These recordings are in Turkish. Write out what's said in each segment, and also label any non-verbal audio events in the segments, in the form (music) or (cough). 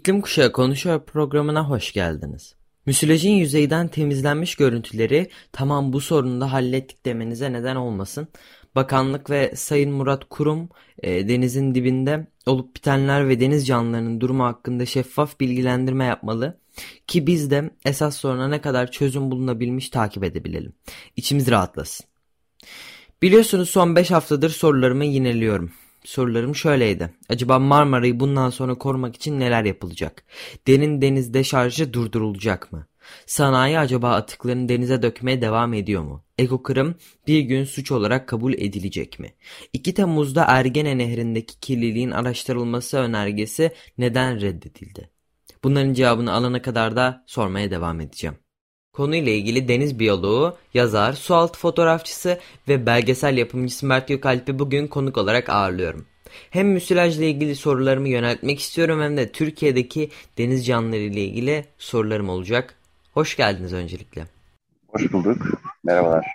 İklim Kuşağı Konuşuyor programına hoş geldiniz. Müsilajın yüzeyden temizlenmiş görüntüleri tamam bu sorunu da hallettik demenize neden olmasın. Bakanlık ve Sayın Murat Kurum e, denizin dibinde olup bitenler ve deniz canlılarının durumu hakkında şeffaf bilgilendirme yapmalı ki biz de esas soruna ne kadar çözüm bulunabilmiş takip edebilelim. İçimiz rahatlasın. Biliyorsunuz son 5 haftadır sorularımı yineliyorum. Sorularım şöyleydi. Acaba Marmara'yı bundan sonra korumak için neler yapılacak? Derin deniz deşarjı durdurulacak mı? Sanayi acaba atıklarını denize dökmeye devam ediyor mu? Ekokırım bir gün suç olarak kabul edilecek mi? 2 Temmuz'da Ergene Nehri'ndeki kirliliğin araştırılması önergesi neden reddedildi? Bunların cevabını alana kadar da sormaya devam edeceğim. Konuyla ilgili deniz biyoloğu, yazar, sualtı fotoğrafçısı ve belgesel yapımcısı Mert Gökalp'i bugün konuk olarak ağırlıyorum. Hem müsilajla ilgili sorularımı yöneltmek istiyorum hem de Türkiye'deki deniz canlıları ile ilgili sorularım olacak. Hoş geldiniz öncelikle. Hoş bulduk. Merhabalar.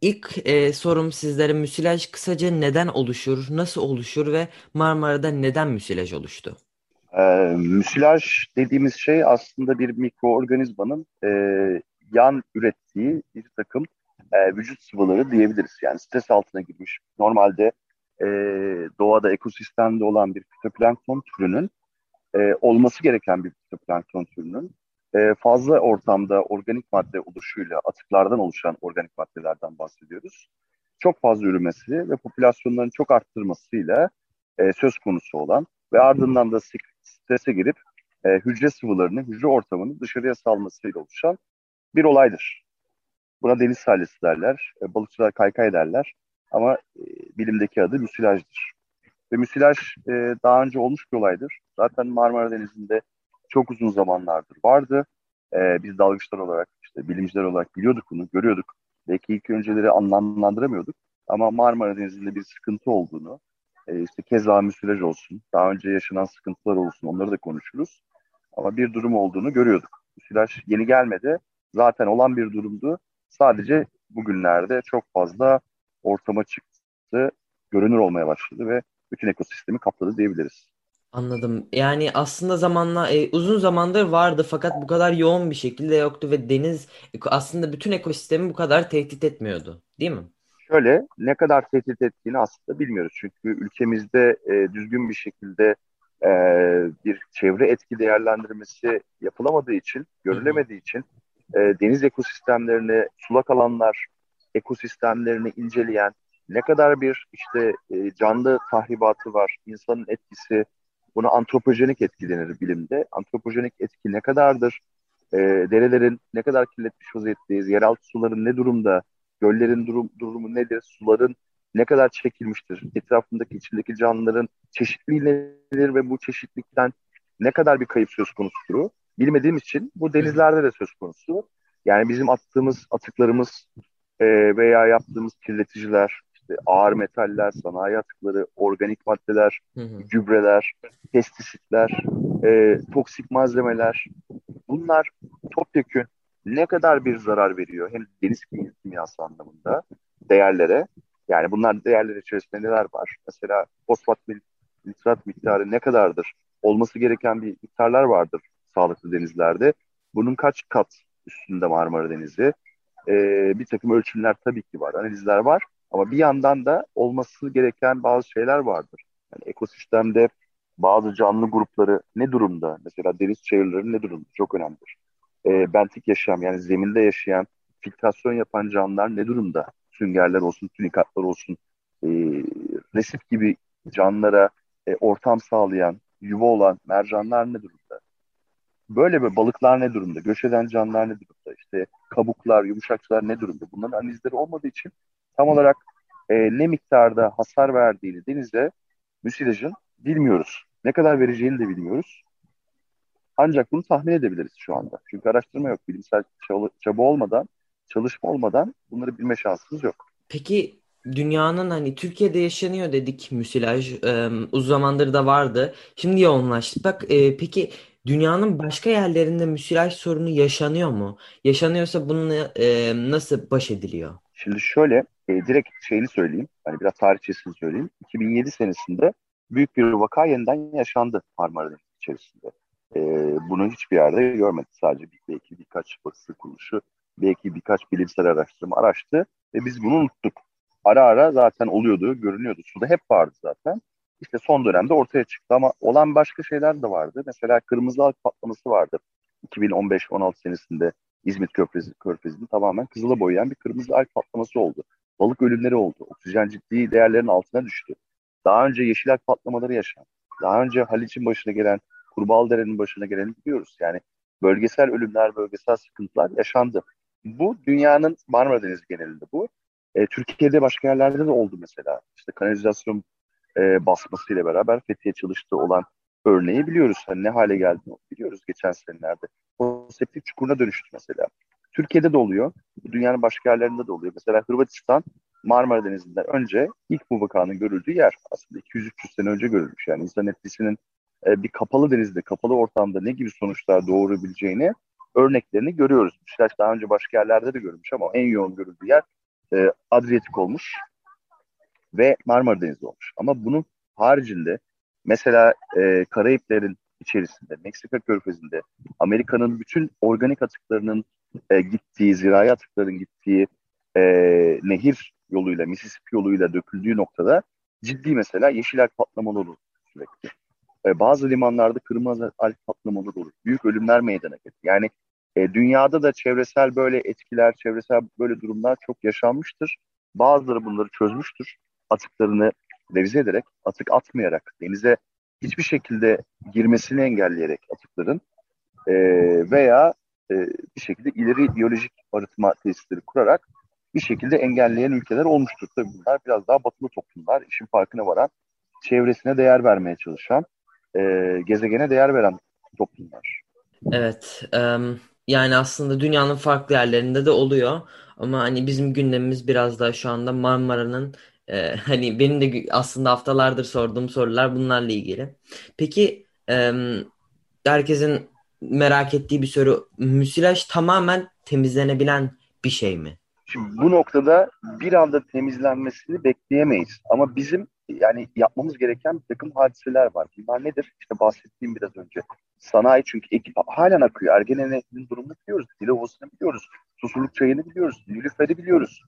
İlk e, sorum sizlere müsilaj kısaca neden oluşur, nasıl oluşur ve Marmara'da neden müsilaj oluştu? Ee, müsilaj dediğimiz şey aslında bir mikroorganizmanın e, yan ürettiği bir takım e, vücut sıvıları diyebiliriz. Yani stres altına girmiş. Normalde e, doğada ekosistemde olan bir fitoplankton türünün e, olması gereken bir fitoplankton türünün e, fazla ortamda organik madde oluşuyla atıklardan oluşan organik maddelerden bahsediyoruz. Çok fazla üremesi ve popülasyonların çok arttırmasıyla e, söz konusu olan ve ardından da strese girip e, hücre sıvılarını, hücre ortamını dışarıya salmasıyla oluşan bir olaydır. Buna deniz salisi derler, e, balıkçılar kaykay derler ama e, bilimdeki adı müsilajdır. Ve müsilaj e, daha önce olmuş bir olaydır. Zaten Marmara Denizi'nde çok uzun zamanlardır vardı. E, biz dalgıçlar olarak, işte bilimciler olarak biliyorduk bunu, görüyorduk. Belki ilk önceleri anlamlandıramıyorduk. Ama Marmara Denizi'nde bir sıkıntı olduğunu, e, işte keza müsilaj olsun, daha önce yaşanan sıkıntılar olsun onları da konuşuruz. Ama bir durum olduğunu görüyorduk. Müsilaj yeni gelmedi. Zaten olan bir durumdu. Sadece bugünlerde çok fazla ortama çıktı, görünür olmaya başladı ve bütün ekosistemi kapladı diyebiliriz. Anladım. Yani aslında zamanla e, uzun zamandır vardı fakat bu kadar yoğun bir şekilde yoktu ve deniz aslında bütün ekosistemi bu kadar tehdit etmiyordu, değil mi? Şöyle ne kadar tehdit ettiğini aslında bilmiyoruz. Çünkü ülkemizde e, düzgün bir şekilde e, bir çevre etki değerlendirmesi yapılamadığı için, görülemediği için e, deniz ekosistemlerini, sulak alanlar ekosistemlerini inceleyen ne kadar bir işte e, canlı tahribatı var, insanın etkisi, buna antropojenik etki denir bilimde. Antropojenik etki ne kadardır? E, derelerin ne kadar kirletmiş vaziyetteyiz? Yeraltı suların ne durumda? Göllerin durum, durumu nedir? Suların ne kadar çekilmiştir? Etrafındaki içindeki canlıların çeşitliliği nedir ve bu çeşitlilikten ne kadar bir kayıp söz konusudur? Bilmediğimiz için bu denizlerde de söz konusu. Yani bizim attığımız atıklarımız e, veya yaptığımız kirleticiler, işte ağır metaller, sanayi atıkları, organik maddeler, hı hı. gübreler, pestisitler, e, toksik malzemeler bunlar topyekün ne kadar bir zarar veriyor hem deniz kimyası anlamında değerlere yani bunlar değerler içerisinde neler var? Mesela fosfat nitrat miktarı ne kadardır? Olması gereken bir miktarlar vardır sağlıklı denizlerde. Bunun kaç kat üstünde Marmara Denizi? Ee, bir takım ölçümler tabii ki var, analizler var. Ama bir yandan da olması gereken bazı şeyler vardır. Yani ekosistemde bazı canlı grupları ne durumda? Mesela deniz çayırları ne durumda? Çok önemlidir. E, bentik yaşayan yani zeminde yaşayan filtrasyon yapan canlılar ne durumda? Süngerler olsun, tünikatlar olsun, e, resif gibi canlılara e, ortam sağlayan, yuva olan mercanlar ne durumda? Böyle bir balıklar ne durumda? Göç eden canlılar ne durumda? İşte kabuklar, yumuşakçılar ne durumda? Bunların analizleri olmadığı için tam olarak e, ne miktarda hasar verdiğini denize müsilajın bilmiyoruz. Ne kadar vereceğini de bilmiyoruz. Ancak bunu tahmin edebiliriz şu anda. Çünkü araştırma yok. Bilimsel çaba olmadan, çalışma olmadan bunları bilme şansımız yok. Peki dünyanın hani Türkiye'de yaşanıyor dedik müsilaj. E, uzun zamandır da vardı. Şimdi yoğunlaştı. Bak e, peki dünyanın başka yerlerinde müsilaj sorunu yaşanıyor mu? Yaşanıyorsa bununla e, nasıl baş ediliyor? Şimdi şöyle e, direkt şeyini söyleyeyim. Hani biraz tarihçesini söyleyeyim. 2007 senesinde büyük bir vaka yeniden yaşandı Marmara Denizi içerisinde. E, bunu hiçbir yerde görmedik. Sadece bir, belki birkaç basın kuruluşu, belki birkaç bilimsel araştırma araştı ve biz bunu unuttuk. Ara ara zaten oluyordu, görünüyordu. Suda hep vardı zaten. İşte son dönemde ortaya çıktı ama olan başka şeyler de vardı. Mesela kırmızı halk patlaması vardı. 2015-16 senesinde İzmit Körfezi, Körfezi'ni tamamen kızıla boyayan bir kırmızı alg patlaması oldu. Balık ölümleri oldu. Oksijen ciddi değerlerin altına düştü. Daha önce yeşil alg patlamaları yaşandı. Daha önce Haliç'in başına gelen, Kurbağalıdere'nin başına geleni biliyoruz. Yani bölgesel ölümler, bölgesel sıkıntılar yaşandı. Bu dünyanın Marmara Denizi genelinde bu. E, Türkiye'de başka yerlerde de oldu mesela. İşte kanalizasyon e, basmasıyla beraber Fethiye çalıştığı olan örneği biliyoruz. Hani ne hale geldiğini biliyoruz geçen senelerde. O septik çukuruna dönüştü mesela. Türkiye'de de oluyor. Dünyanın başka yerlerinde de oluyor. Mesela Hırvatistan Marmara Denizi'nden önce ilk bu vakanın görüldüğü yer aslında 200-300 sene önce görülmüş. Yani insan etkisinin e, bir kapalı denizde, kapalı ortamda ne gibi sonuçlar doğurabileceğini örneklerini görüyoruz. Müsilaj daha önce başka yerlerde de görülmüş ama en yoğun görüldüğü yer e, Adriyatik olmuş ve Marmara Denizi olmuş. Ama bunun haricinde mesela e, Karayiplerin içerisinde, Meksika körfezinde, Amerika'nın bütün organik atıklarının e, gittiği, zirai atıkların gittiği e, nehir yoluyla, Mississippi yoluyla döküldüğü noktada ciddi mesela yeşil alg patlamaları sürekli. E, bazı limanlarda kırmızı alg patlamaları olur. Büyük ölümler meydana gelir. Yani e, dünyada da çevresel böyle etkiler, çevresel böyle durumlar çok yaşanmıştır. Bazıları bunları çözmüştür. Atıklarını revize ederek, atık atmayarak, denize hiçbir şekilde girmesini engelleyerek atıkların e, veya e, bir şekilde ileri biyolojik arıtma tesisleri kurarak bir şekilde engelleyen ülkeler olmuştur. Tabii bunlar biraz daha batılı toplumlar, işin farkına varan, çevresine değer vermeye çalışan, e, gezegene değer veren toplumlar. Evet, um, yani aslında dünyanın farklı yerlerinde de oluyor ama hani bizim gündemimiz biraz daha şu anda Marmara'nın e, (laughs) hani benim de aslında haftalardır sorduğum sorular bunlarla ilgili. Peki e, herkesin merak ettiği bir soru. Müsilaj tamamen temizlenebilen bir şey mi? Şimdi bu noktada bir anda temizlenmesini bekleyemeyiz. Ama bizim yani yapmamız gereken bir takım hadiseler var. Bunlar nedir? İşte bahsettiğim biraz önce. Sanayi çünkü ekip halen akıyor. Ergene'nin durumunu biliyoruz. Dilovası'nı biliyoruz. Susurluk çayını biliyoruz. Nilüfer'i biliyoruz.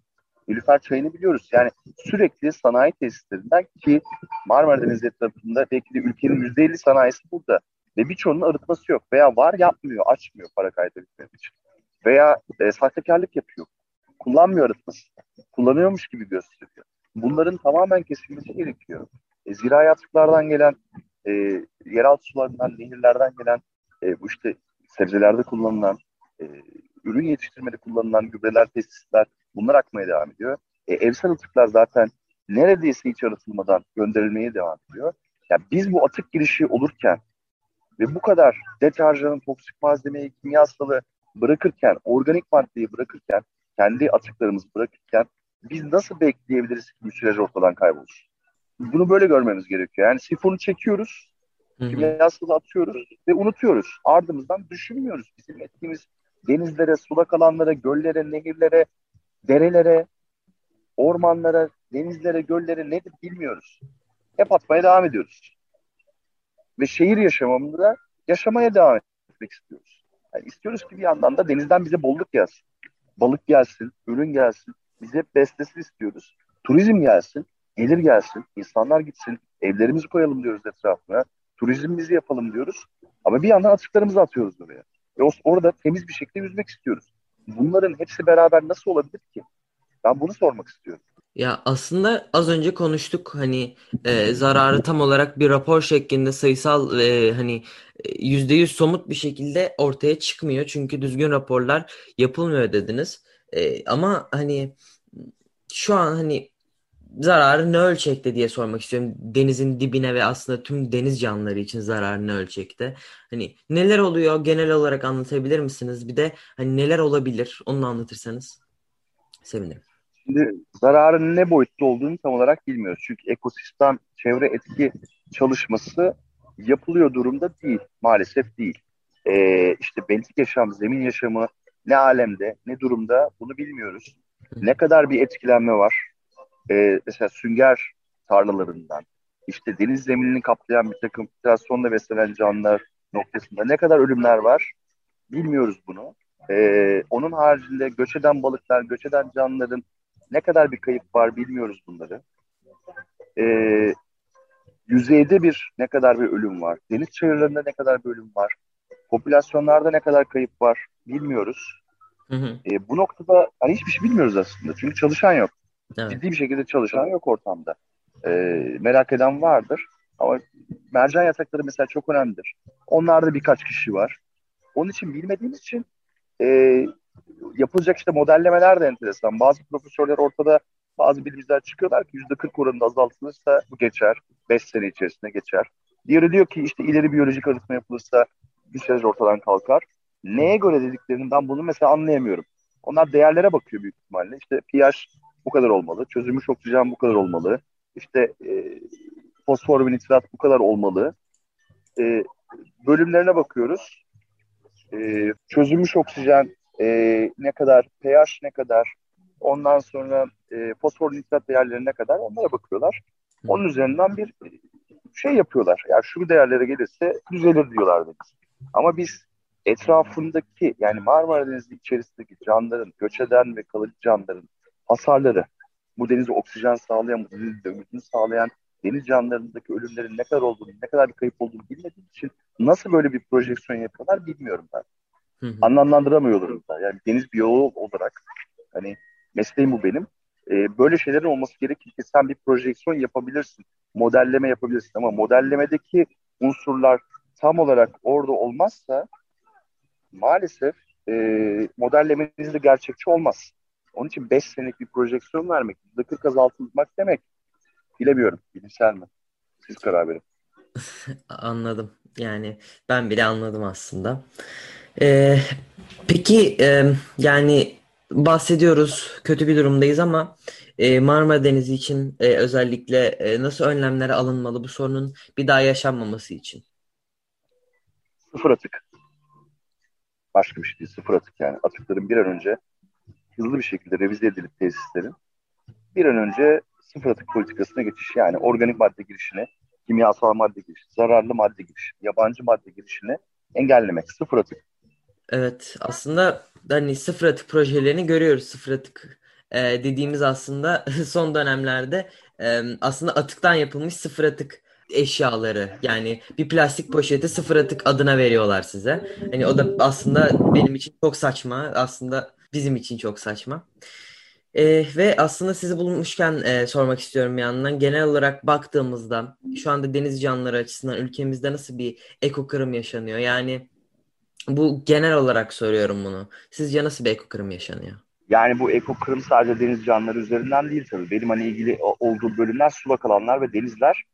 Nilüfer çayını biliyoruz. Yani sürekli sanayi tesislerinden ki Marmara Denizi etrafında belki de ülkenin %50 sanayisi burada. Ve birçoğunun arıtması yok. Veya var yapmıyor, açmıyor para kaydedebilmek için. Veya e, sahtekarlık yapıyor. Kullanmıyor arıtması. Kullanıyormuş gibi gösteriyor. Bunların tamamen kesilmesi gerekiyor. E, zirai atıklardan gelen, e, yeraltı sularından, nehirlerden gelen, e, bu işte sebzelerde kullanılan, e, ürün yetiştirmede kullanılan gübreler, pestisler bunlar akmaya devam ediyor. E, evsel atıklar zaten neredeyse hiç arıtılmadan gönderilmeye devam ediyor. Yani biz bu atık girişi olurken ve bu kadar deterjanın toksik malzemeyi, kimyasalı bırakırken, organik maddeyi bırakırken, kendi atıklarımızı bırakırken biz nasıl bekleyebiliriz ki bu süreç ortadan kaybolur? Bunu böyle görmemiz gerekiyor. Yani sifonu çekiyoruz, kimyasalı atıyoruz ve unutuyoruz. Ardımızdan düşünmüyoruz. Bizim ettiğimiz denizlere, sulak alanlara, göllere, nehirlere, derelere, ormanlara, denizlere, göllere nedir bilmiyoruz. Hep atmaya devam ediyoruz. Ve şehir yaşamında yaşamaya devam etmek istiyoruz. Yani istiyoruz ki bir yandan da denizden bize bolluk gelsin. Balık gelsin, ürün gelsin. Biz hep beslesin istiyoruz. Turizm gelsin, gelir gelsin, insanlar gitsin, evlerimizi koyalım diyoruz etrafına. Turizmimizi yapalım diyoruz. Ama bir yandan atıklarımızı atıyoruz oraya. Ve orada temiz bir şekilde yüzmek istiyoruz. Bunların hepsi beraber nasıl olabilir ki? Ben bunu sormak istiyorum. Ya aslında az önce konuştuk hani e, zararı tam olarak bir rapor şeklinde sayısal e, hani yüzde yüz somut bir şekilde ortaya çıkmıyor çünkü düzgün raporlar yapılmıyor dediniz. E, ama hani şu an hani zararı ne ölçekte diye sormak istiyorum. Denizin dibine ve aslında tüm deniz canlıları için zararı ne ölçekte? Hani neler oluyor genel olarak anlatabilir misiniz? Bir de hani neler olabilir onu anlatırsanız sevinirim. Şimdi zararın ne boyutta olduğunu tam olarak bilmiyoruz. Çünkü ekosistem çevre etki çalışması yapılıyor durumda değil. Maalesef değil. Ee, işte bentik yaşam, zemin yaşamı ne alemde, ne durumda bunu bilmiyoruz. Ne kadar bir etkilenme var? Ee, mesela sünger tarlalarından, işte deniz zeminini kaplayan bir takım filtrasyonla beslenen canlılar noktasında ne kadar ölümler var? Bilmiyoruz bunu. Ee, onun haricinde göç eden balıklar, göç eden canlıların ne kadar bir kayıp var bilmiyoruz bunları. Ee, yüzeyde bir ne kadar bir ölüm var. Deniz çayırlarında ne kadar bir ölüm var. Popülasyonlarda ne kadar kayıp var bilmiyoruz. Hı hı. E, bu noktada hani hiçbir şey bilmiyoruz aslında. Çünkü çalışan yok. Evet. Ciddi bir şekilde çalışan yok ortamda. E, merak eden vardır. Ama mercan yatakları mesela çok önemlidir. Onlarda birkaç kişi var. Onun için bilmediğimiz için e, yapılacak işte modellemeler de enteresan. Bazı profesörler ortada bazı bilimciler çıkıyorlar ki yüzde 40 oranında azaltılırsa bu geçer. 5 sene içerisinde geçer. Diğeri diyor ki işte ileri biyolojik arıtma yapılırsa bir süre ortadan kalkar. Neye göre dediklerini ben bunu mesela anlayamıyorum. Onlar değerlere bakıyor büyük ihtimalle. İşte pH bu kadar olmalı, çözülmüş oksijen bu kadar olmalı, işte e, fosfor ve nitrat bu kadar olmalı. E, bölümlerine bakıyoruz. E, çözülmüş oksijen e, ne kadar, pH ne kadar, ondan sonra e, fosfor nitrat değerlerine kadar onlara bakıyorlar. Onun üzerinden bir şey yapıyorlar. Yani şu değerlere gelirse düzelir diyorlar deniz. Ama biz etrafındaki yani Marmara Denizi içerisindeki canlıların, göç eden ve kalıcı canlıların hasarları, bu denize oksijen sağlayan, bu denizde ümidini sağlayan deniz canlılarındaki ölümlerin ne kadar olduğunu, ne kadar bir kayıp olduğunu bilmediğim için nasıl böyle bir projeksiyon yapıyorlar bilmiyorum ben. Hı hı. Anlamlandıramıyorlar da. Yani deniz biyoloğu olarak hani mesleğim bu benim. Ee, böyle şeylerin olması gerekir ki sen bir projeksiyon yapabilirsin, modelleme yapabilirsin ama modellemedeki unsurlar tam olarak orada olmazsa maalesef e, modellemeniz de gerçekçi olmaz. Onun için 5 senelik bir projeksiyon vermek, %40 azaltılmak demek bilemiyorum. Bilimsel mi? Siz karar verin. (laughs) Anladım. Yani ben bile anladım aslında. Ee, peki e, yani bahsediyoruz kötü bir durumdayız ama e, Marmara Denizi için e, özellikle e, nasıl önlemler alınmalı bu sorunun bir daha yaşanmaması için? Sıfır atık. Başka bir şey değil. Sıfır atık yani. Atıkların bir an önce hızlı bir şekilde revize edilip tesislerin bir an önce sıfır atık politikasına geçiş yani organik madde girişini, kimyasal madde girişini, zararlı madde girişini, yabancı madde girişini engellemek. Sıfır atık. Evet aslında hani sıfır atık projelerini görüyoruz. Sıfır atık e, dediğimiz aslında (laughs) son dönemlerde e, aslında atıktan yapılmış sıfır atık eşyaları yani bir plastik poşeti sıfır atık adına veriyorlar size. Hani o da aslında benim için çok saçma. Aslında bizim için çok saçma. Ee, ve aslında sizi bulmuşken e, sormak istiyorum bir yandan. Genel olarak baktığımızda şu anda deniz canlıları açısından ülkemizde nasıl bir ekokırım yaşanıyor? Yani bu genel olarak soruyorum bunu. Sizce nasıl bir ekokırım yaşanıyor? Yani bu ekokırım sadece deniz canlıları üzerinden değil tabii. Benim hani ilgili olduğu bölümler sulak alanlar ve denizler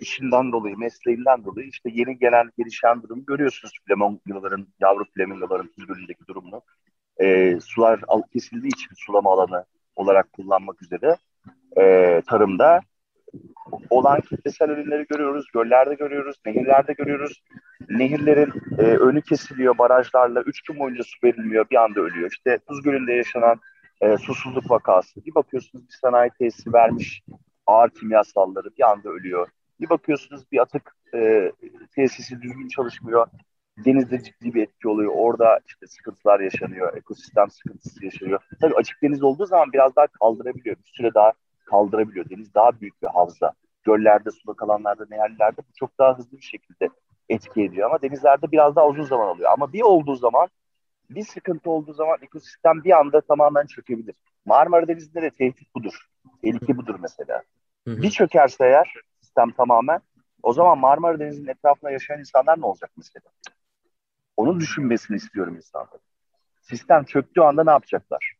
işinden dolayı, mesleğinden dolayı işte yeni gelen gelişen durumu görüyorsunuz flamingoların, yavru flamingoların tüzgünündeki durumunu. E, sular kesildiği için sulama alanı olarak kullanmak üzere e, tarımda olan kitlesel ürünleri görüyoruz, göllerde görüyoruz, nehirlerde görüyoruz. Nehirlerin e, önü kesiliyor barajlarla, üç gün boyunca su verilmiyor, bir anda ölüyor. İşte Tuz Gölü'nde yaşanan e, susuzluk vakası. Bir bakıyorsunuz bir sanayi tesisi vermiş ağır kimyasalları bir anda ölüyor. Bir bakıyorsunuz bir atık e, tesisi düzgün çalışmıyor. Denizde ciddi bir etki oluyor. Orada işte sıkıntılar yaşanıyor. Ekosistem sıkıntısı yaşanıyor. Tabii açık deniz olduğu zaman biraz daha kaldırabiliyor. Bir süre daha kaldırabiliyor. Deniz daha büyük bir havza. Göllerde, sulak alanlarda, nehirlerde bu çok daha hızlı bir şekilde etki ediyor. Ama denizlerde biraz daha uzun zaman alıyor. Ama bir olduğu zaman bir sıkıntı olduğu zaman ekosistem bir anda tamamen çökebilir. Marmara Denizi'nde de tehdit budur. Tehlike budur mesela. Bir çökerse eğer sistem tamamen o zaman Marmara Denizi'nin etrafında yaşayan insanlar ne olacak mesela? Onu düşünmesini istiyorum insanların. Sistem çöktüğü anda ne yapacaklar?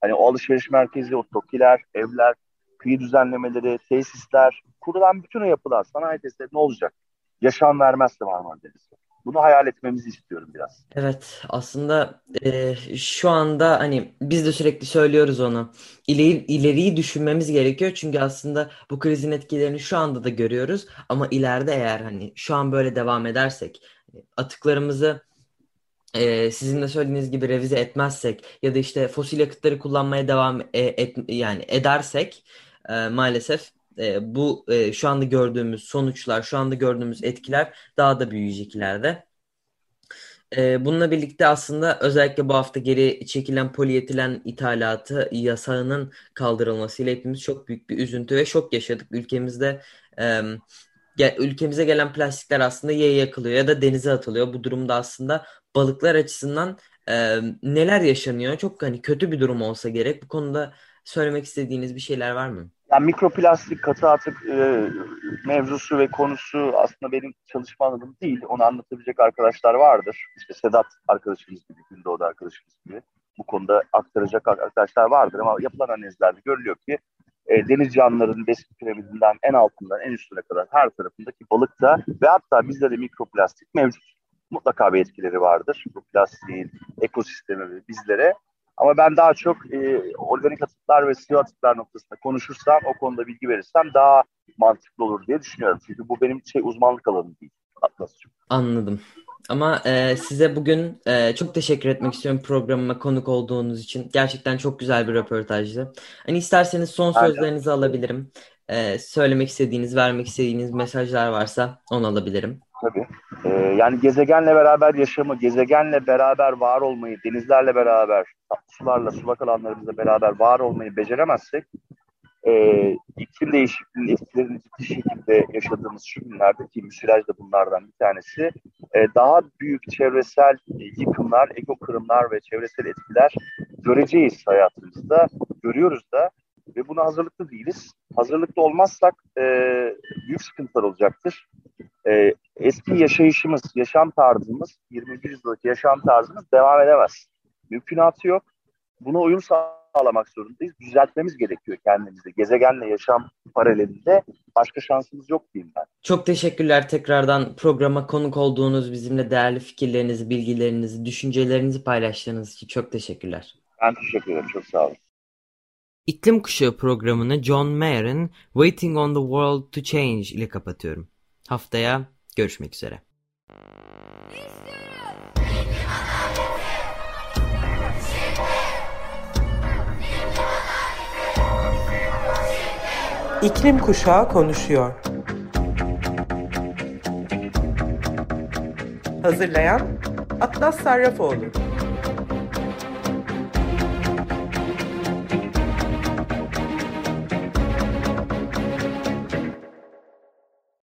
Hani o alışveriş merkezi, o tokiler, evler, kıyı düzenlemeleri, tesisler, kurulan bütün o yapılar, sanayi tesisleri ne olacak? Yaşam vermezse Marmara Denizi. Bunu hayal etmemizi istiyorum biraz. Evet, aslında e, şu anda hani biz de sürekli söylüyoruz onu. İleri, ileriyi düşünmemiz gerekiyor çünkü aslında bu krizin etkilerini şu anda da görüyoruz ama ileride eğer hani şu an böyle devam edersek atıklarımızı e, sizin de söylediğiniz gibi revize etmezsek ya da işte fosil yakıtları kullanmaya devam e, et, yani edersek e, maalesef e, bu e, şu anda gördüğümüz sonuçlar, şu anda gördüğümüz etkiler daha da büyüyecek ileride. E, bununla birlikte aslında özellikle bu hafta geri çekilen polietilen ithalatı yasağının kaldırılmasıyla hepimiz çok büyük bir üzüntü ve şok yaşadık. Ülkemizde e, ülkemize gelen plastikler aslında yaya yakılıyor ya da denize atılıyor. Bu durumda aslında balıklar açısından e, neler yaşanıyor? Çok hani kötü bir durum olsa gerek. Bu konuda söylemek istediğiniz bir şeyler var mı? Yani mikroplastik katı atık e, mevzusu ve konusu aslında benim çalışma alanım değil. Onu anlatabilecek arkadaşlar vardır. İşte Sedat arkadaşımız gibi, Gündoğdu arkadaşımız gibi. Bu konuda aktaracak arkadaşlar vardır ama yapılan analizlerde görülüyor ki e, deniz canlılarının besin piramidinden en altından en üstüne kadar her tarafındaki balıkta ve hatta bizde de mikroplastik mevcut. Mutlaka bir etkileri vardır bu plastiğin ekosistemi ve bizlere. Ama ben daha çok e, organik atıklar ve sıvı atıklar noktasında konuşursam, o konuda bilgi verirsem daha mantıklı olur diye düşünüyorum. Çünkü bu benim şey uzmanlık alanım değil Atlas'cığım. Anladım. Ama e, size bugün e, çok teşekkür etmek istiyorum programıma konuk olduğunuz için. Gerçekten çok güzel bir röportajdı. Hani isterseniz son sözlerinizi Aynen. alabilirim. E, söylemek istediğiniz, vermek istediğiniz mesajlar varsa onu alabilirim. Tabii. Ee, yani gezegenle beraber yaşamı, gezegenle beraber var olmayı, denizlerle beraber, sularla, sulak alanlarımızla beraber var olmayı beceremezsek e, iklim değişikliğinin etkilerini ciddi şekilde yaşadığımız şu günlerde ki müsilaj da bunlardan bir tanesi e, daha büyük çevresel yıkımlar, eko kırımlar ve çevresel etkiler göreceğiz hayatımızda. Görüyoruz da ve buna hazırlıklı değiliz. Hazırlıklı olmazsak e, büyük sıkıntılar olacaktır. E, eski yaşayışımız, yaşam tarzımız, 20. yüzyıldaki yaşam tarzımız devam edemez. Mümkünatı yok. Buna uyum sağlamak zorundayız. Düzeltmemiz gerekiyor kendimizi. Gezegenle yaşam paralelinde başka şansımız yok diyeyim ben. Çok teşekkürler tekrardan programa konuk olduğunuz, bizimle değerli fikirlerinizi, bilgilerinizi, düşüncelerinizi paylaştığınız için çok teşekkürler. Ben teşekkür ederim. Çok sağ olun. İklim Kuşağı programını John Mayer'ın Waiting on the World to Change ile kapatıyorum. Haftaya görüşmek üzere. İklim Kuşağı konuşuyor. Hazırlayan Atlas Sarrafoğlu.